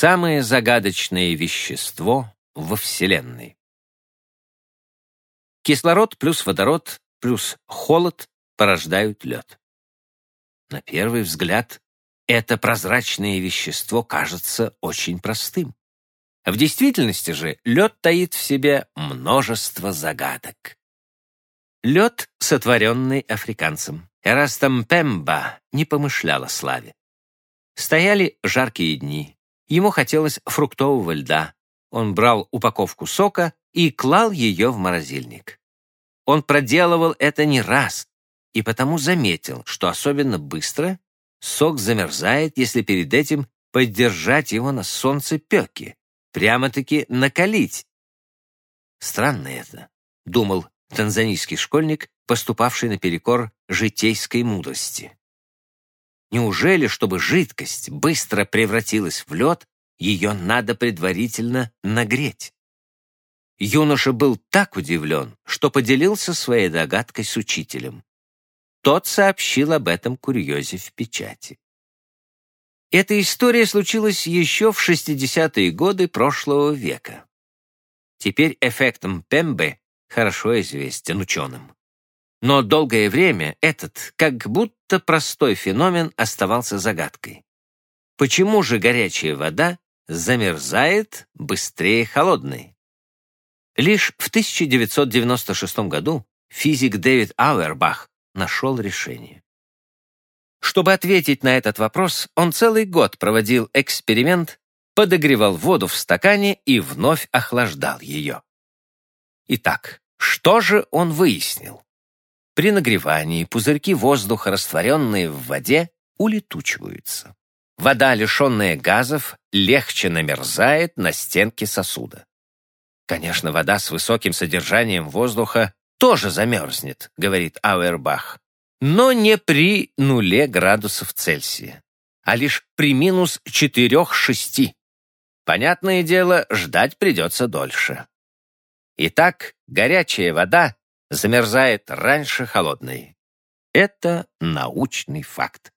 Самое загадочное вещество во Вселенной. Кислород плюс водород плюс холод порождают лед. На первый взгляд, это прозрачное вещество кажется очень простым. В действительности же лед таит в себе множество загадок. Лед, сотворенный африканцем. Эрастом Пемба не помышлял о славе. Стояли жаркие дни. Ему хотелось фруктового льда. Он брал упаковку сока и клал ее в морозильник. Он проделывал это не раз, и потому заметил, что особенно быстро сок замерзает, если перед этим поддержать его на солнцепеке, прямо-таки накалить. Странно это, думал танзанийский школьник, поступавший наперекор житейской мудрости. Неужели, чтобы жидкость быстро превратилась в лед, ее надо предварительно нагреть? Юноша был так удивлен, что поделился своей догадкой с учителем. Тот сообщил об этом курьезе в печати. Эта история случилась еще в 60-е годы прошлого века. Теперь эффектом Пембе хорошо известен ученым. Но долгое время этот, как будто простой феномен, оставался загадкой. Почему же горячая вода замерзает быстрее холодной? Лишь в 1996 году физик Дэвид Ауэрбах нашел решение. Чтобы ответить на этот вопрос, он целый год проводил эксперимент, подогревал воду в стакане и вновь охлаждал ее. Итак, что же он выяснил? При нагревании пузырьки воздуха, растворенные в воде, улетучиваются. Вода, лишенная газов, легче намерзает на стенке сосуда. Конечно, вода с высоким содержанием воздуха тоже замерзнет, говорит Ауэрбах, но не при нуле градусов Цельсия, а лишь при минус 4-6. Понятное дело, ждать придется дольше. Итак, горячая вода замерзает раньше холодной. Это научный факт.